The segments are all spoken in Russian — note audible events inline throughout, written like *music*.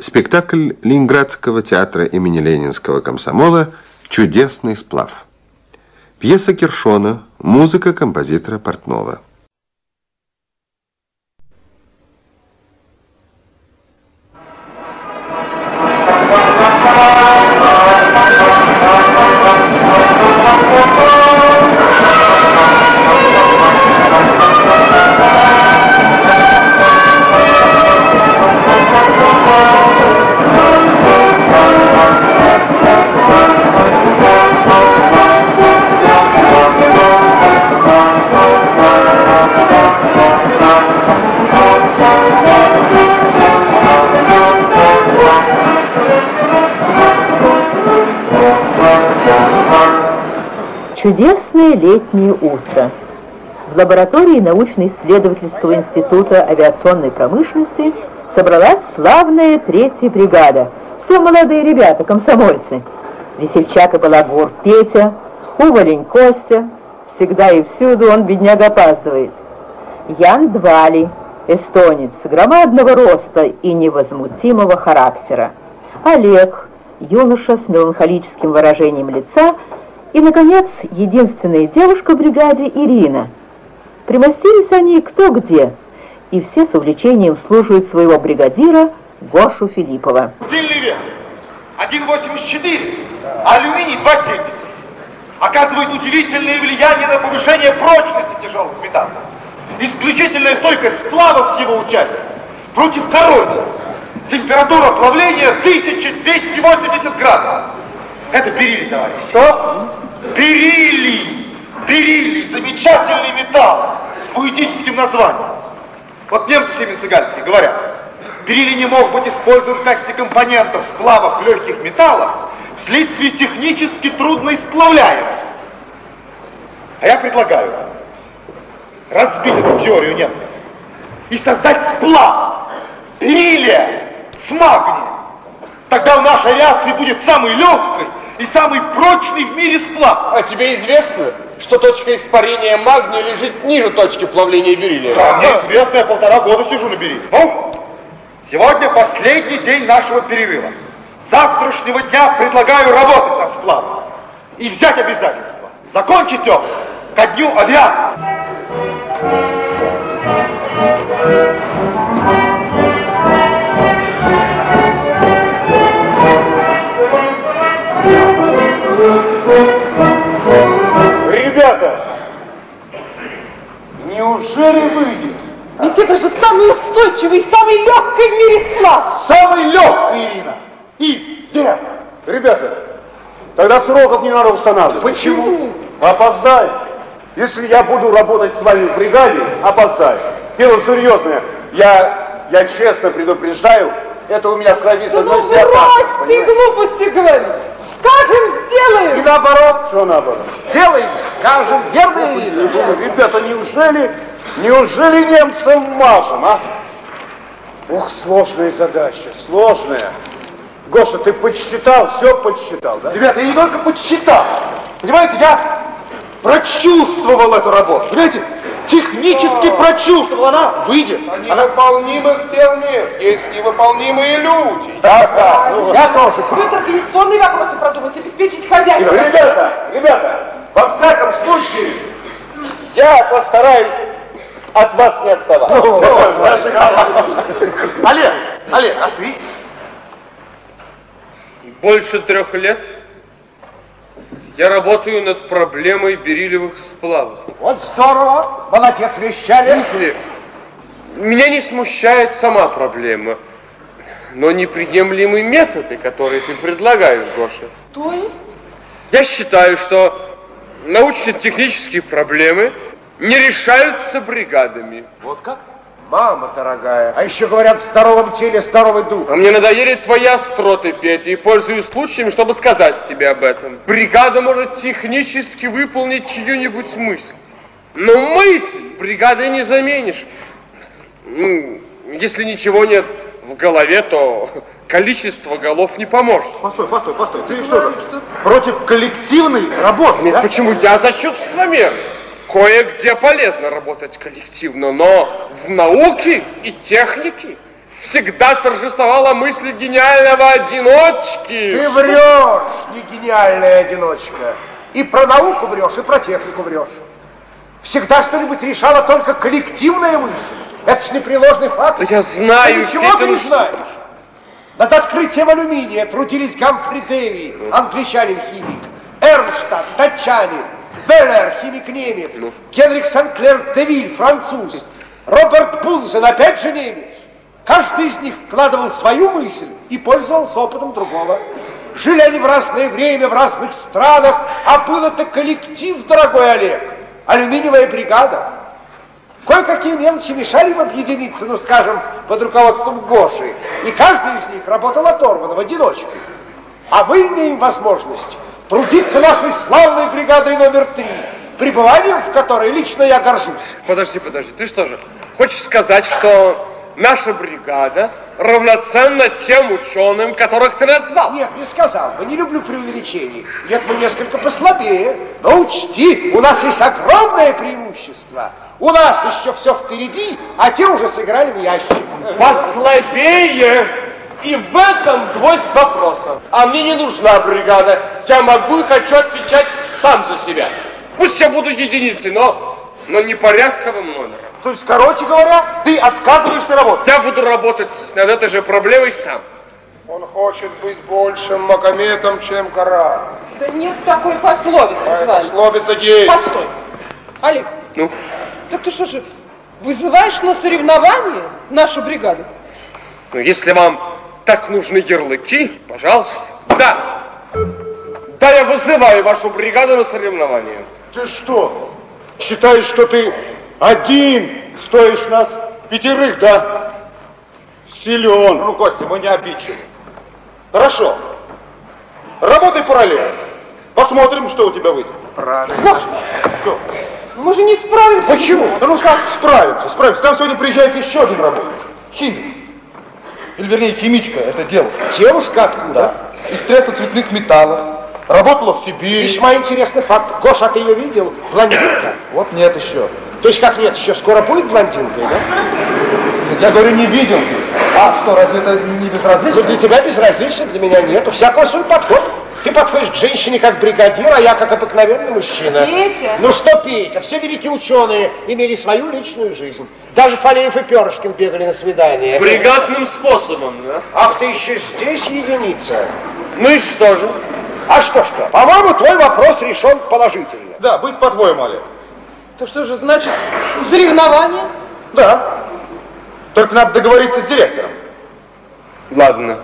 Спектакль Ленинградского театра имени Ленинского комсомола «Чудесный сплав». Пьеса Киршона, музыка композитора Портнова. Лаборатории научно-исследовательского института авиационной промышленности собралась славная третья бригада. Все молодые ребята, комсомольцы. Весельчак и балагур Петя, уволень Костя. Всегда и всюду он, бедняга, опаздывает. Ян Двали, эстонец, громадного роста и невозмутимого характера. Олег, юноша с меланхолическим выражением лица и, наконец, единственная девушка в бригаде Ирина. Примостились они кто где, и все с увлечением слушают своего бригадира Гошу Филиппова. Дельный вес 1,84, а алюминий 2,70. Оказывает удивительное влияние на повышение прочности тяжелых металлов. Исключительная стойкость сплавов с его участием против коррозии. Температура плавления 1280 градусов. Это бериллий, товарищи. Что? Бериллий! Бериллий! Замечательный металл с поэтическим названием. Вот немцы Семенцегальские говорят, бериллий не мог быть использован в качестве компонента в сплавах легких металлов вследствие технически трудной сплавляемости. А я предлагаю разбить эту теорию немцев и создать сплав бериллия с магнием. Тогда у нашей авиации будет самой легкой и самый прочный в мире сплав. А тебе известно, что точка испарения магния лежит ниже точки плавления бериллия? Да, мне известно, я полтора года сижу на бериллии. Ну, сегодня последний день нашего перерыва. Завтрашнего дня предлагаю работать над сплавом и взять обязательство. Закончить его ко дню авиации. Неужели выйдет? Ведь это же самый устойчивый, самый легкий в мире сплав. Самый легкий, Ирина. И верх. Ребята, тогда сроков не надо устанавливать. Почему? Опоздаю. Если я буду работать с вами в бригаде, опоздаю. Дело серьезное. Я, я честно предупреждаю, это у меня в крови с Ну, одной ну брось ты глупости говорить. Скажем, И сделаем. наоборот, что наоборот? Сделаем, скажем, верно? Ребята, неужели, неужели немцам мажем, а? Ух, сложная задача, сложная. Гоша, ты подсчитал, все подсчитал, да? Ребята, я не только подсчитал. Понимаете, я прочувствовал эту работу. Понимаете, технически прочувствовал. Она выйдет. Она... Невыполнимых дел нет, есть невыполнимые люди. Да, да, ну, я тоже. Вы организационные вопросы продумать, обеспечить хозяйство. Ребята, ребята, во всяком случае, я постараюсь от вас не отставать. Олег, Олег, а ты? Больше трех лет я работаю над проблемой бериллиевых сплавов. Вот здорово, молодец, вещали. Видите ли, меня не смущает сама проблема, но неприемлемы методы, которые ты предлагаешь, Гоша. То есть? Я считаю, что научно-технические проблемы не решаются бригадами. Вот как? Мама дорогая. А еще говорят, в здоровом теле здоровый дух. А мне надоели твои остроты, Петя, и пользуюсь случаем, чтобы сказать тебе об этом. Бригада может технически выполнить чью-нибудь мысль. Но мысль бригады не заменишь. Ну, если ничего нет в голове, то количество голов не поможет. Постой, постой, постой. Ты что же, против коллективной работы, Нет, да? почему? Я за чувствами. Кое-где полезно работать коллективно, но в науке и технике всегда торжествовала мысль гениального одиночки. Ты врешь, не гениальная одиночка. И про науку врешь, и про технику врешь. Всегда что-нибудь решала только коллективная мысль. Это ж непреложный факт. Да я знаю, Ты ничего ты не ну знаешь. Над открытием алюминия трудились Гамфри Дэви, англичанин-химик, Эрнштадт, датчанин, Веллер, химик-немец, Генрих Сен-Клер Девиль, француз, Роберт Бунзен, опять же немец. Каждый из них вкладывал свою мысль и пользовался опытом другого. Жили они в разное время, в разных странах, а был это коллектив, дорогой Олег, алюминиевая бригада. Кое-какие мелочи мешали им объединиться, ну, скажем, под руководством Гоши. И каждый из них работал оторванно, в одиночку. А мы имеем возможность трудиться нашей славной бригадой номер три, пребыванием в которой лично я горжусь. Подожди, подожди, ты что же, хочешь сказать, что наша бригада равноценна тем ученым, которых ты назвал? Нет, не сказал бы, не люблю преувеличений. Нет, мы несколько послабее. Но учти, у нас есть огромное преимущество. У нас еще все впереди, а те уже сыграли в ящик. Послабее! И в этом гвоздь вопроса. А мне не нужна бригада. Я могу и хочу отвечать сам за себя. Пусть я буду единицей, но, но не порядковым номером. То есть, короче говоря, ты отказываешься работать. Я буду работать над этой же проблемой сам. Он хочет быть большим Магометом, чем Коран. Да нет такой пословицы, А пословица есть. Постой. Олег, Ну, так ты что же, вызываешь на соревнования нашу бригаду? ну, если вам так нужны ярлыки, пожалуйста. Да. Да, я вызываю вашу бригаду на соревнования. Ты что, считаешь, что ты один стоишь нас пятерых, да? Силен. Ну, Костя, мы не обидчивы. Хорошо. Работай параллельно. Посмотрим, что у тебя выйдет. Гош, Что? мы же не справимся. Почему? Да ну как справимся, справимся. Там сегодня приезжает еще один работник. Химик. Или вернее химичка, это девушка. Девушка откуда? Да. Из цветных металлов. Работала в Сибири. Весьма интересный факт. Гоша, а ты ее видел? Блондинка. Вот нет еще. То есть как нет, еще скоро будет блондинкой, да? Я говорю, не видел. А что, разве это не Ну, безразлично? для тебя безразлично, для меня нет. У всякого свой подход. Ты подходишь к женщине как бригадир, а я как обыкновенный мужчина. Петя! Ну что, Петя, все великие ученые имели свою личную жизнь. Даже Фалеев и Перышкин бегали на свидание. Бригадным способом, да? Ах, ты еще здесь единица. Ну и что же? А что-что? По-моему, твой вопрос решен положительно. Да, быть по-твоему, Олег. То что же, значит, соревнования? Да. Только надо договориться с директором. Ладно.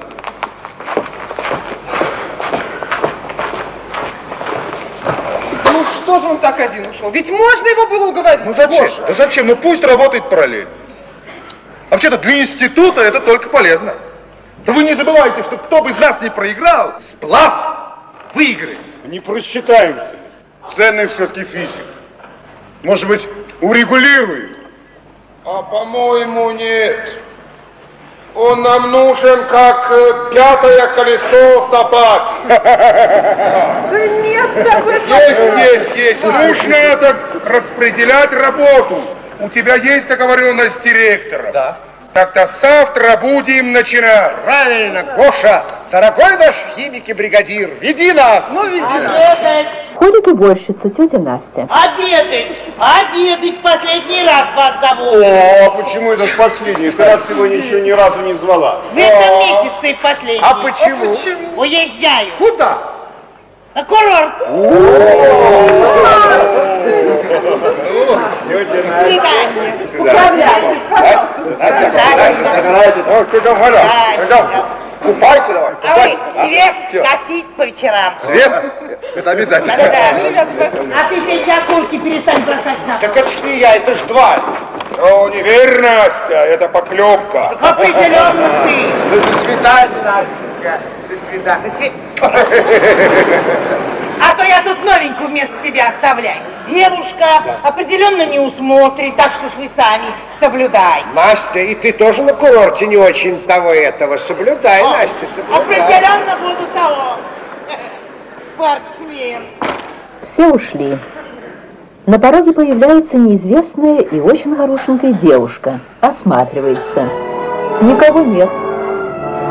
Ну что же он так один ушел? Ведь можно его было уговорить. Ну зачем? Да зачем? Ну пусть работает параллельно. А Вообще-то для института это только полезно. Да вы не забывайте, что кто бы из нас не проиграл, сплав выиграет. Не просчитаемся. Ценный все-таки физик. Может быть, урегулирует? А по-моему, нет. Он нам нужен как э, пятое колесо собаки. *laughs* Есть, есть, есть. Нужно это распределять работу. У тебя есть договоренность с директором? Да. Тогда завтра будем начинать. Правильно, Гоша, дорогой наш химик и бригадир, веди нас. Ну, веди Обедать! Входит уборщица, тетя Настя. Обедать! Обедать! Последний раз вас зову! О, а почему это в последний? Ты раз сегодня еще ни разу не звала. В этом месяце последний. А почему? Уезжаю. Куда? На курорт. Свидание. Ну. Купайся давай. А вы свет косить по вечерам. Свет? Это обязательно. А ты, Петя, окурки перестань бросать на. Так это ж не я, это ж два. О, неверно, Настя, это поклепка. Определенно ты. Ну, до свидания, Настенька. Свидания. А то я тут новенькую вместо тебя оставляю. Девушка определенно не усмотрит, так что ж вы сами соблюдайте. Настя, и ты тоже на курорте не очень того этого. Соблюдай, Настя, соблюдай. Определенно буду того. Спортсмен. Все ушли. На пороге появляется неизвестная и очень хорошенькая девушка. Осматривается. Никого нет.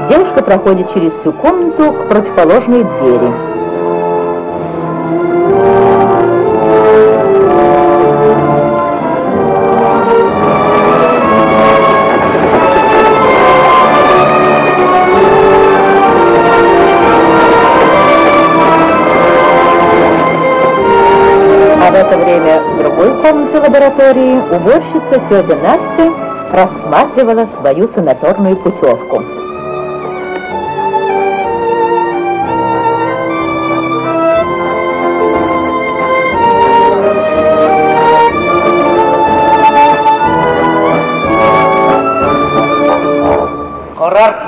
Девушка проходит через всю комнату к противоположной двери. А в это время в другой комнате лаборатории уборщица тетя Настя рассматривала свою санаторную путевку.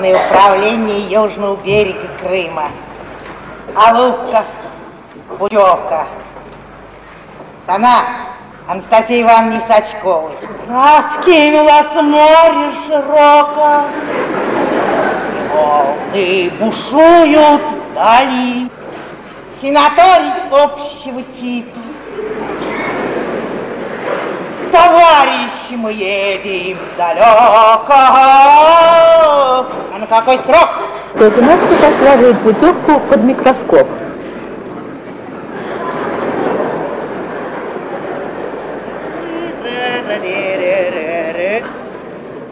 Курортное управление Южного берега Крыма. Алубка, путевка. Она Анастасия Ивановна Сачковой. Раскинулось море широко. Волны бушуют вдали. Сенаторий общего типа. Товарищи, мы едем далеко. А на какой срок? Тетя Настя подкладывает путевку под микроскоп.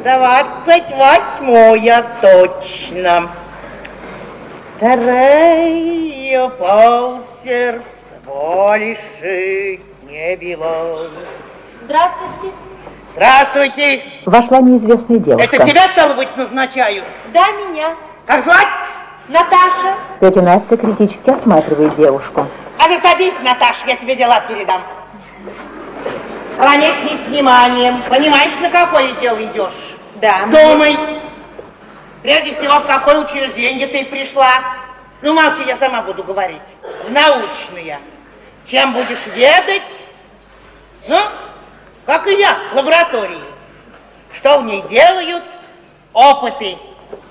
Двадцать восьмое точно. Вторая полсердца больше не било. Здравствуйте. Здравствуйте. Вошла неизвестная девушка. Это тебя, стало быть, назначаю? Да, меня. Как звать? Наташа. Тетя Настя критически осматривает девушку. А ты садись, Наташа, я тебе дела передам. Не с вниманием. Понимаешь, на какое дело идешь? Да. Думай. Прежде всего, в какое учреждение ты пришла? Ну, молчи, я сама буду говорить. В научное. Чем будешь ведать? Ну, как и я, в лаборатории. Что в ней делают? Опыты.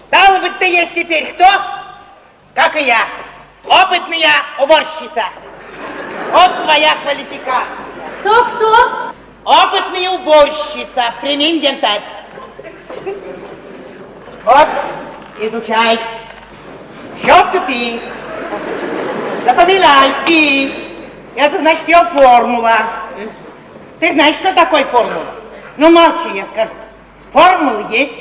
Стало быть, ты есть теперь кто? Как и я. Опытная уборщица. Вот твоя квалификация. Кто-кто? Опытная уборщица. Прими инвентарь. Вот, изучай. Щетку пи. Запоминай, пи. Это значит ее формула. Ты знаешь, что такое формула? Ну, молчи, я скажу. Формула есть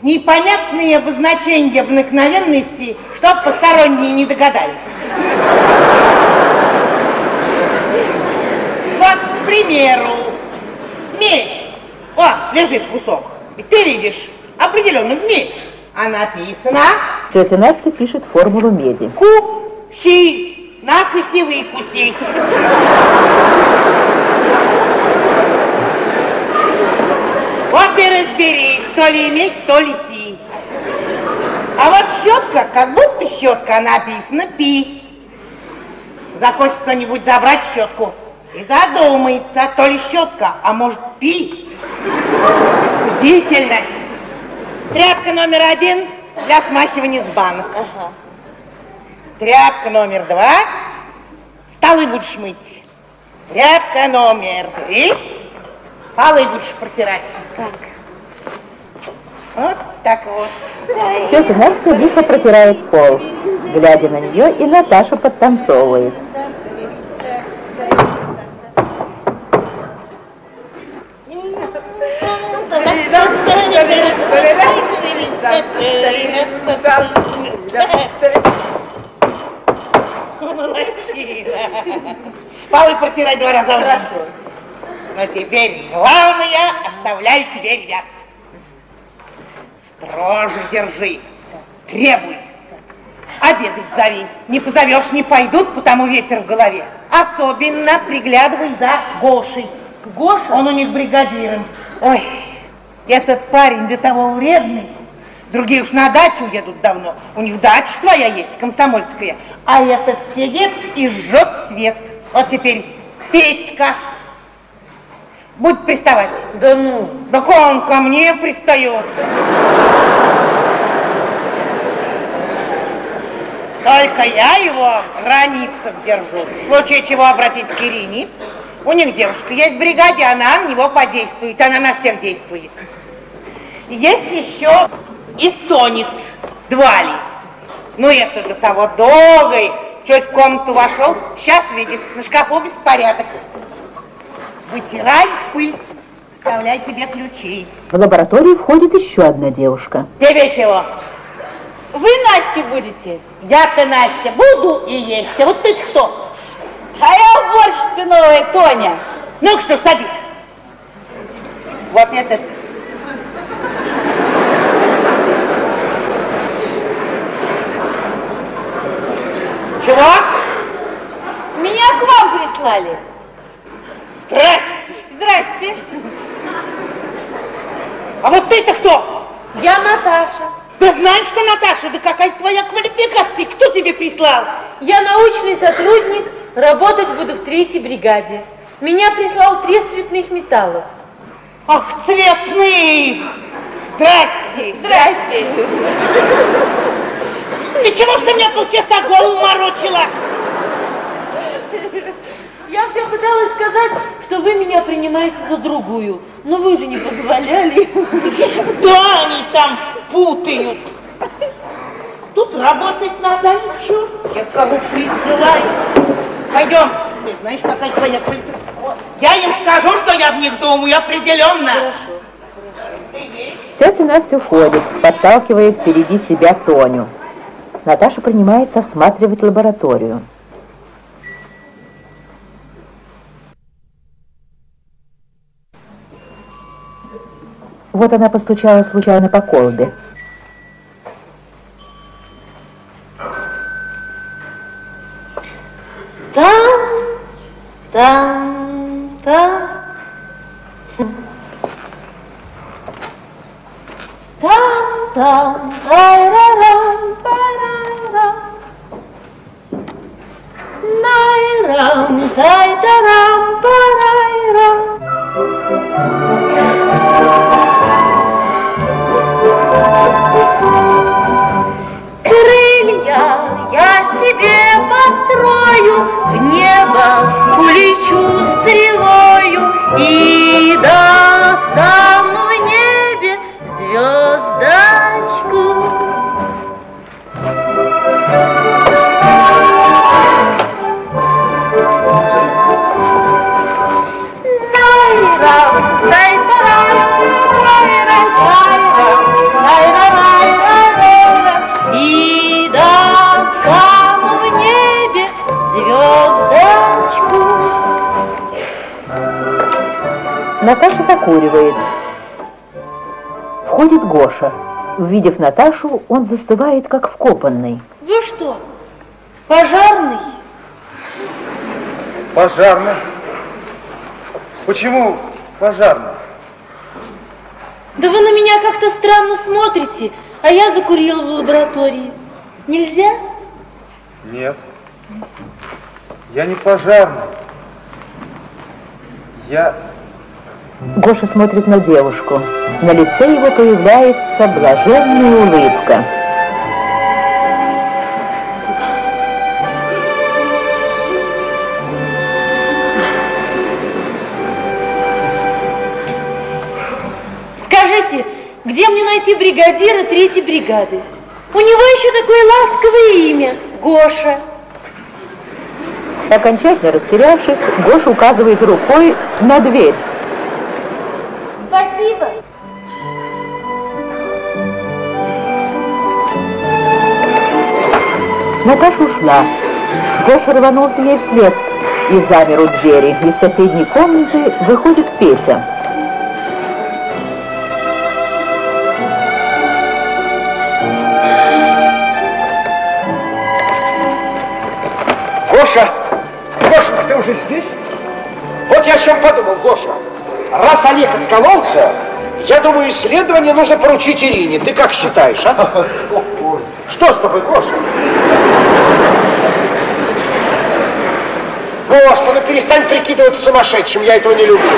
непонятные обозначения обыкновенности, чтоб посторонние не догадались. Вот, к примеру, медь. О, лежит кусок. И ты видишь, определенно медь. А написано Тетя Настя пишет формулу меди. ку-си. Накуси выкуси. Вот и разберись, то ли иметь, то ли си. А вот щетка, как будто щетка, написано пи. Захочет кто-нибудь забрать щетку и задумается, то ли щетка, а может пи. Бдительность. Тряпка номер один для смахивания с банок. Тряпка номер два. Столы будешь мыть. Тряпка номер три. Полы будешь протирать. Вот так вот. Тетя Настя лихо протирает пол. Глядя на нее, и Наташа подтанцовывает. Молодчина. Полы протирай два раза день. Но теперь главное, оставляю тебе, ребят. Строже держи, требуй. Обедать зови. Не позовешь, не пойдут, потому ветер в голове. Особенно приглядывай за Гошей. Гоша? Он у них бригадиром. Ой, этот парень до того вредный. Другие уж на дачу уедут давно. У них дача своя есть, комсомольская. А этот сидит и жжет свет. Вот теперь Петька. Будь приставать. Да ну. Так он ко мне пристает. Только я его в границах держу. В случае чего обратись к Ирине. У них девушка есть в бригаде, она на него подействует. Она на всех действует. Есть еще эстонец, два ли. Ну, это до того долгой. Чуть в комнату вошел, сейчас видит, на шкафу беспорядок. Вытирай пыль, вставляй тебе ключи. В лабораторию входит еще одна девушка. Тебе чего? Вы Настя будете? Я-то Настя буду и есть, а вот ты кто? А я уборщица новая, Тоня. Ну что, садись. Вот этот. Чего? Меня к вам прислали. Здрасте. Здрасте. А вот ты-то кто? Я Наташа. Да знаешь, что Наташа, да какая твоя квалификация? Кто тебе прислал? Я научный сотрудник, работать буду в третьей бригаде. Меня прислал трест цветных металлов. Ах, цветных! Здрасте! Здрасте. Ничего, что меня полчаса голову морочила. Я все пыталась сказать, что вы меня принимаете за другую, но вы же не позволяли. Да, они там путают. Тут работать надо еще. Я кого присылаю. Пойдем. Ты знаешь, какая твоя квалификация? Я им скажу, что я в них думаю, определенно. Тетя Настя уходит, подталкивая впереди себя Тоню. Наташа принимается осматривать лабораторию. Вот она постучала случайно по колбе. Наташа закуривает. Входит Гоша. Увидев Наташу, он застывает, как вкопанный. Вы что, пожарный? Пожарный. Почему пожарный? Да вы на меня как-то странно смотрите, а я закурила в лаборатории. Нельзя? Нет. Я не пожарный. Я... Гоша смотрит на девушку. На лице его появляется блаженная улыбка. Найти бригадира третьей бригады? У него еще такое ласковое имя – Гоша. Окончательно растерявшись, Гоша указывает рукой на дверь. Спасибо. Наташа ушла. Гоша рванулся ей вслед и замер у двери. Из соседней комнаты выходит Петя. Уже здесь? Вот я о чем подумал, Гоша. Раз Олег откололся, я думаю, исследование нужно поручить Ирине. Ты как считаешь, а? Что с тобой, Гоша? Гоша, ну перестань прикидываться сумасшедшим, я этого не люблю.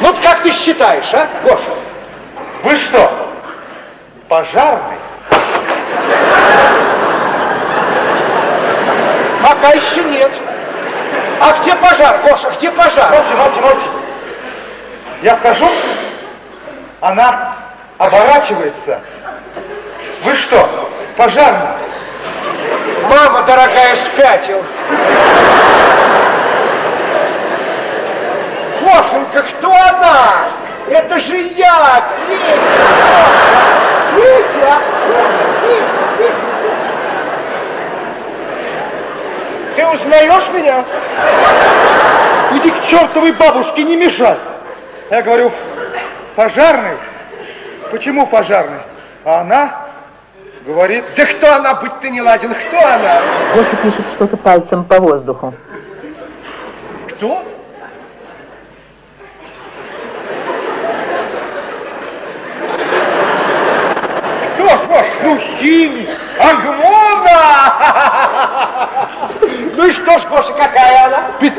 Ну, как ты считаешь, а, Гоша? Вы что, пожарный? Пока еще нет. А где пожар, Гоша, где пожар? Молчи, молчи, молчи. Я вхожу, она оборачивается. Вы что, пожарный? Мама дорогая спятил. Гошенька, кто она? Это же я, Петя! Петя! Ты узнаешь меня? Иди к чертовой бабушке, не мешай. Я говорю, пожарный? Почему пожарный? А она говорит... Да кто она, будь ты не ладен, кто она? Гоша пишет что-то пальцем по воздуху. Кто? Кто, Гош? Ну, химик. Агмона! Ну и что ж, Гоша, какая она? Петь,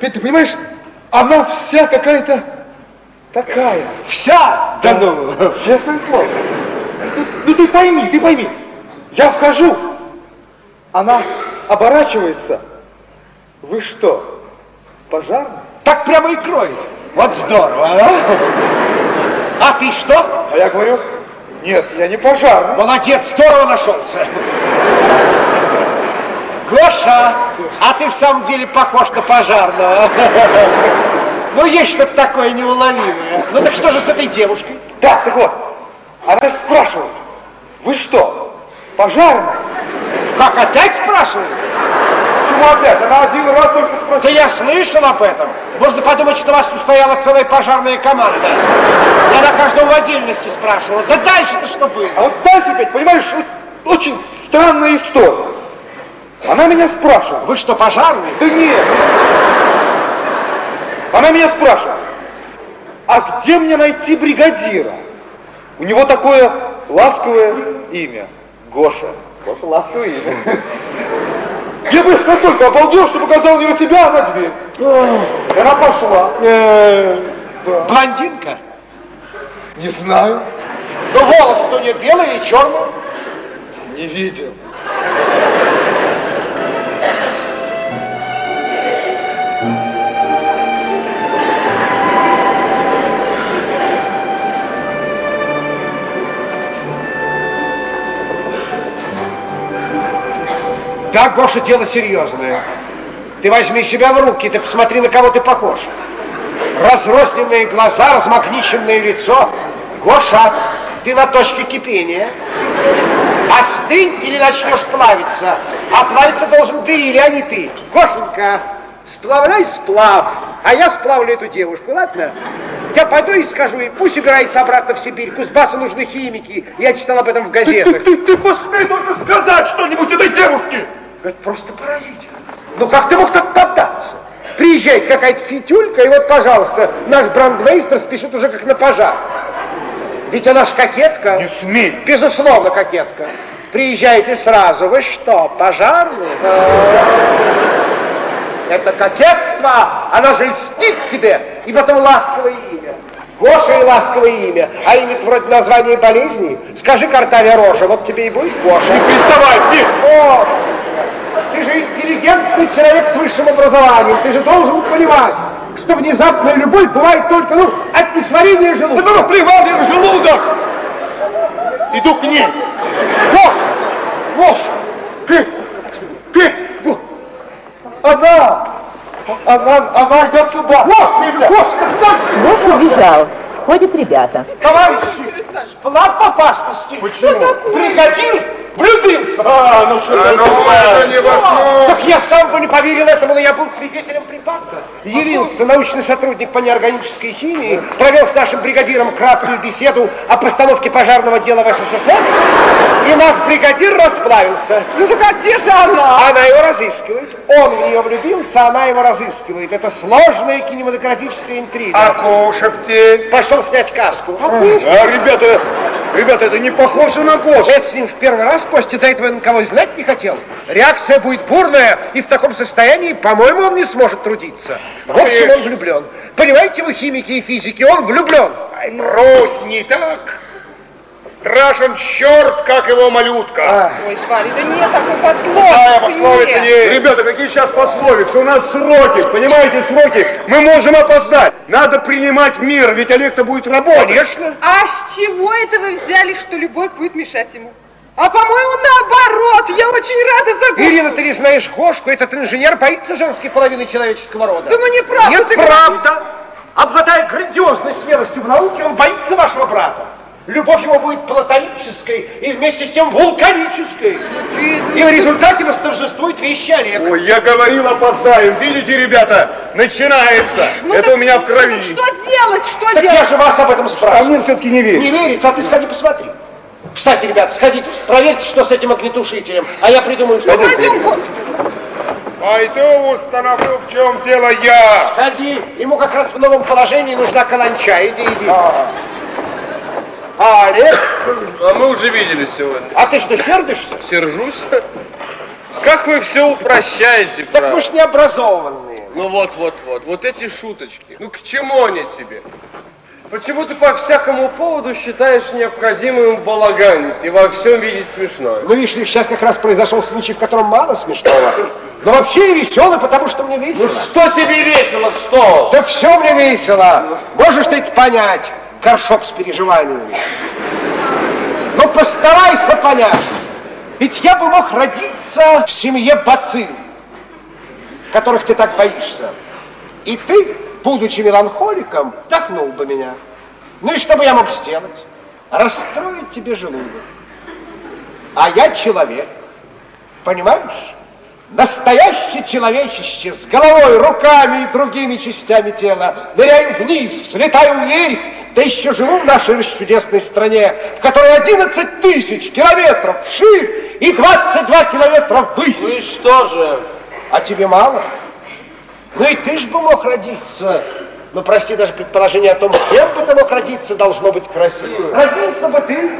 Петь, ты понимаешь, она вся какая-то такая. Вся? Да ну. Честное слово. Ну ты пойми, ты пойми. Я вхожу, она оборачивается. Вы что, пожарный? Так прямо и кроет. Вот здорово, а? А ты что? А я говорю, нет, я не пожарный. Молодец, здорово нашелся. Гоша, а ты в самом деле похож на пожарного. Ну, есть что-то такое неуловимое. Ну, так что же с этой девушкой? Да, так вот, она спрашивает, вы что, пожарный? Как, опять спрашивает? Почему опять? Она один раз только Да спросила. я слышал об этом. Можно подумать, что у вас стояла целая пожарная команда. Я на каждом в отдельности спрашивала. Да дальше-то что было? А вот дальше опять, понимаешь, очень странная история. Она меня спрашивает. Вы что, пожарные? Да нет. Она меня спрашивает, а где мне найти бригадира? У него такое ласковое имя. Гоша. Гоша ласковое имя. Я бы настолько обалдел, что показал не на тебя, а на дверь. Она пошла. Блондинка? Не знаю, Ну, волосы-то у нее белые и черные. не видел. Да, Гоша, дело серьезное. Ты возьми себя в руки, ты посмотри, на кого ты похож. Разрозненные глаза, размагниченное лицо. Гоша, ты на точке кипения. Остынь или начнешь плавиться. А плавиться должен ты или а не ты. Гошенька, сплавляй сплав, а я сплавлю эту девушку, ладно? Я пойду и скажу ей, пусть убирается обратно в Сибирь. Кузбассу нужны химики. Я читал об этом в газетах. Ты, ты посмей только сказать что-нибудь этой девушке! Это просто поразительно. Ну как ты мог так поддаться? Приезжает какая-то фитюлька, и вот, пожалуйста, наш брандмейстер спешит уже как на пожар. Ведь она ж кокетка. Не смей. Безусловно, кокетка. Приезжает и сразу, вы что, пожарные? Это кокетство, она же льстит тебе, и потом ласковое имя. Гоша и ласковое имя, а имя вроде названия болезни. Скажи, картавя рожа, вот тебе и будет Гоша. Не приставай, ты! Гоша, ты же интеллигентный человек с высшим образованием, ты же должен понимать, что внезапная любовь бывает только, ну, от несварения желудка. Да ну плевал я в желудок! Иду к ней. Гоша, Гоша, Петь! Петь! Она! Она, она идет сюда! Вот, Гоша, Гоша убежал. Входят ребята. товарищи, сплав в опасности. Почему? Бригадир влюбился. А, ну что А, ну это невозможно. Так я сам бы не поверил этому, но я был свидетелем припадка. Явился научный сотрудник по неорганической химии, провел с нашим бригадиром краткую беседу о постановке пожарного дела в СССР, и наш бригадир расплавился. Ну так а где же она? Она его разыскивает. Он в нее влюбился, она его разыскивает. Это сложная кинематографическая интрига. А те? Пошел снять каску. А, ребята, ребята, это не похоже на Гошу. Это с ним в первый раз, Костя, до этого я на кого и знать не хотел. Реакция будет бурная, и в таком состоянии, по-моему, он не сможет трудиться. В общем, он влюблен. Понимаете вы, химики и физики, он влюблен. Брось, не так. Страшен черт, как его малютка. Ой, тварь, да нет такой Какая пословицы. пословица нет. есть? Ребята, какие сейчас пословицы? У нас сроки, понимаете, сроки. Мы можем опоздать. Надо принимать мир, ведь Олег-то будет работать. Конечно. А с чего это вы взяли, что любовь будет мешать ему? А по-моему, наоборот, я очень рада за Гошку. Ирина, ты не знаешь Гошку, этот инженер боится женской половины человеческого рода. Да ну неправда Нет, ты говоришь. правда. Обладая грандиозной смелостью в науке, он боится вашего брата. Любовь его будет платонической и вместе с тем вулканической. И в результате восторжествует вещи Олег. Ой, я говорил, опоздаем. Видите, ребята, начинается. Ну Это так- у меня в ну крови. так что делать, что Так делать? я же вас об этом А спрашиваю. мне все-таки не верит. Не верится, а ты сходи посмотри. Кстати, ребята, сходите, проверьте, что с этим огнетушителем, а я придумаю, что... Ну, пойдем. Пойду установлю, в чем дело я. Сходи, ему как раз в новом положении нужна каланча, иди, иди. А. А, Олег, А мы уже виделись сегодня. а ты что, сердишься? Сержусь. Как вы все упрощаете, Так правда? мы ж необразованные. Ну вот, вот, вот, вот эти шуточки. Ну к чему они тебе? Почему ты по всякому поводу считаешь необходимым балаганить и во всем видеть смешное? Ну, видишь ли, сейчас как раз произошел случай, в котором мало смешного. Но вообще и веселый, потому что мне весело. Что тебе весело, что? Да все мне весело. Можешь ты это понять, горшок с переживаниями. Ну, постарайся понять. Ведь я бы мог родиться в семье бацилл, которых ты так боишься. И ты, будучи меланхоликом, вдохнул бы меня. Ну и что бы я мог сделать? Расстроить тебе желудок. А я человек, понимаешь? Настоящее человечище с головой, руками и другими частями тела. Ныряю вниз, взлетаю вверх, да еще живу в нашей расчудесной стране, в которой 11 тысяч километров вширь и 22 километра ввысь. Ну и что же? А тебе мало? Ну и ты ж бы мог родиться. Ну, прости, даже предположение о том, кем бы ты мог родиться, должно быть красиво. Родился бы ты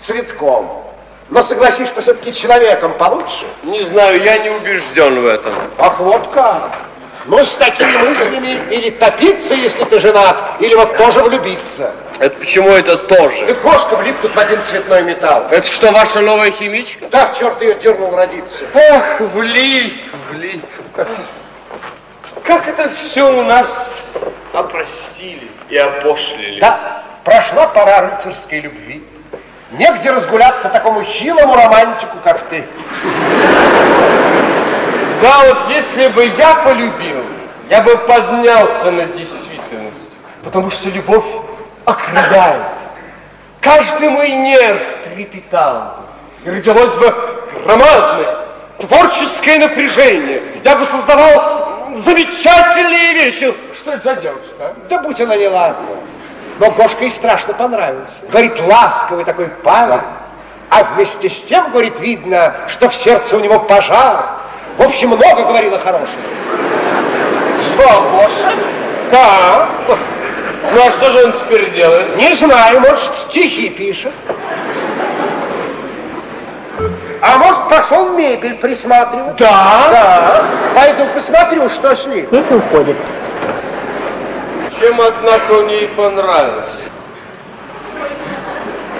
цветком. Но согласись, что все-таки человеком получше. Не знаю, я не убежден в этом. Ах, вот как. Ну, с такими мыслями или топиться, если ты женат, или вот тоже влюбиться. Это почему это тоже? Ты кошка влипнут в один цветной металл. Это что, ваша новая химичка? Да, черт ее дернул родиться. Ох, влип, влип. Как это все у нас опростили и опошлили. Да, прошла пора рыцарской любви. Негде разгуляться такому хилому романтику, как ты. Да, вот если бы я полюбил, я бы поднялся на действительность. Потому что любовь окрыляет. Каждый мой нерв трепетал. И родилось бы громадное творческое напряжение. Я бы создавал замечательные вещи. Что это за девушка? а? Да будь она неладна. Но Гошка и страшно понравился. Говорит, ласковый такой парень. А вместе с тем, говорит, видно, что в сердце у него пожар. В общем, много говорила хорошего. Что, Гоша? Да. Ну а что же он теперь делает? Не знаю, может, стихи пишет. А может, пошел мебель присматривать? Да? Да. Пойду посмотрю, что с ним. Эти уходят. Чем, однако, он ей понравился?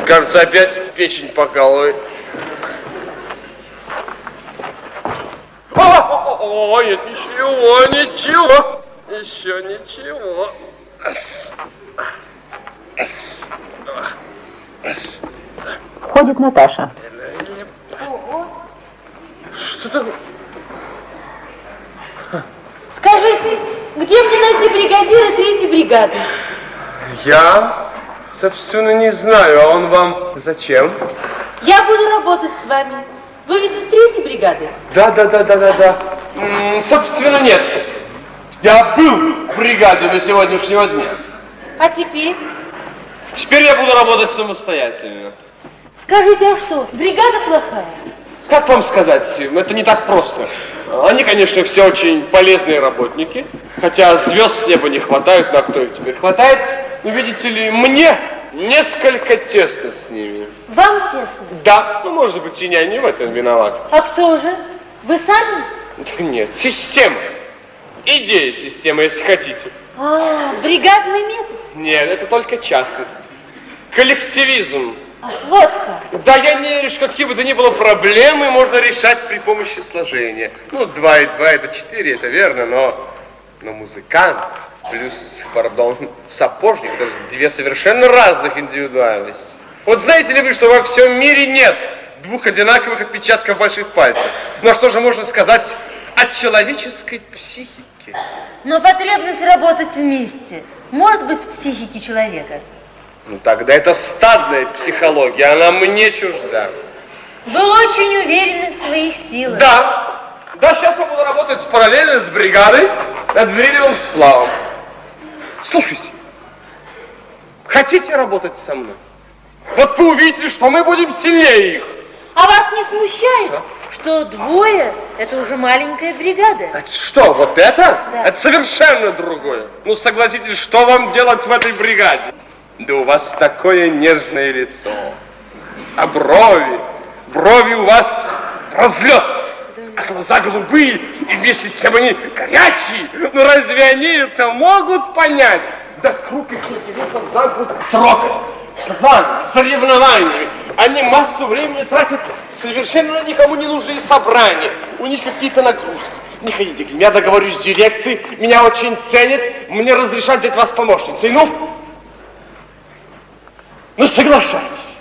Кажется, опять печень покалывает. О, нет, ничего, ничего. Еще ничего. Входит Наташа. Что такое? Скажите, где мне найти бригадира третьей бригады? Я, собственно, не знаю, а он вам зачем? Я буду работать с вами. Вы ведь из третьей бригады? Да, да, да, да, да, да. Собственно, нет. Я был в бригаде до сегодняшнего дня. А теперь? Теперь я буду работать самостоятельно. Скажите, а что, бригада плохая? Как вам сказать, это не так просто. Они, конечно, все очень полезные работники, хотя звезд с неба не хватает, ну а кто их теперь хватает? Но видите ли, мне несколько тесно с ними. Вам тесно? Да, ну, может быть, и не в этом виноват. А кто же? Вы сами? Да нет, система. Идея системы, если хотите. А, бригадный метод. Нет, это только частность. Коллективизм Ах, вот как. Да, я не верю, что какие бы то ни было проблемы можно решать при помощи сложения. Ну, два и два это четыре, это верно, но, но музыкант плюс, пардон, сапожник, это же две совершенно разных индивидуальности. Вот знаете ли вы, что во всем мире нет двух одинаковых отпечатков больших пальцев? Ну, а что же можно сказать о человеческой психике? Но потребность работать вместе может быть в психике человека. Ну, тогда это стадная психология, она мне чужда. Вы очень уверены в своих силах. Да. Да, сейчас я буду работать параллельно с бригадой над бериллиевым сплавом. Слушайте, хотите работать со мной? Вот вы увидите, что мы будем сильнее их. А вас не смущает, что двое – это уже маленькая бригада? Это что, вот это? Да. Это совершенно другое. Ну, согласитесь, что вам делать в этой бригаде? Да у вас такое нежное лицо. А брови, брови у вас разлет. А глаза голубые, и вместе с тем они горячие. Ну разве они это могут понять? Да круг их интересов замкнут сроками, планами, соревнованиями. Они массу времени тратят совершенно никому не нужные собрания. У них какие-то нагрузки. Не ходите к ним, я договорюсь с дирекцией, меня очень ценят, мне разрешат взять вас помощницей. Ну, ну соглашайтесь.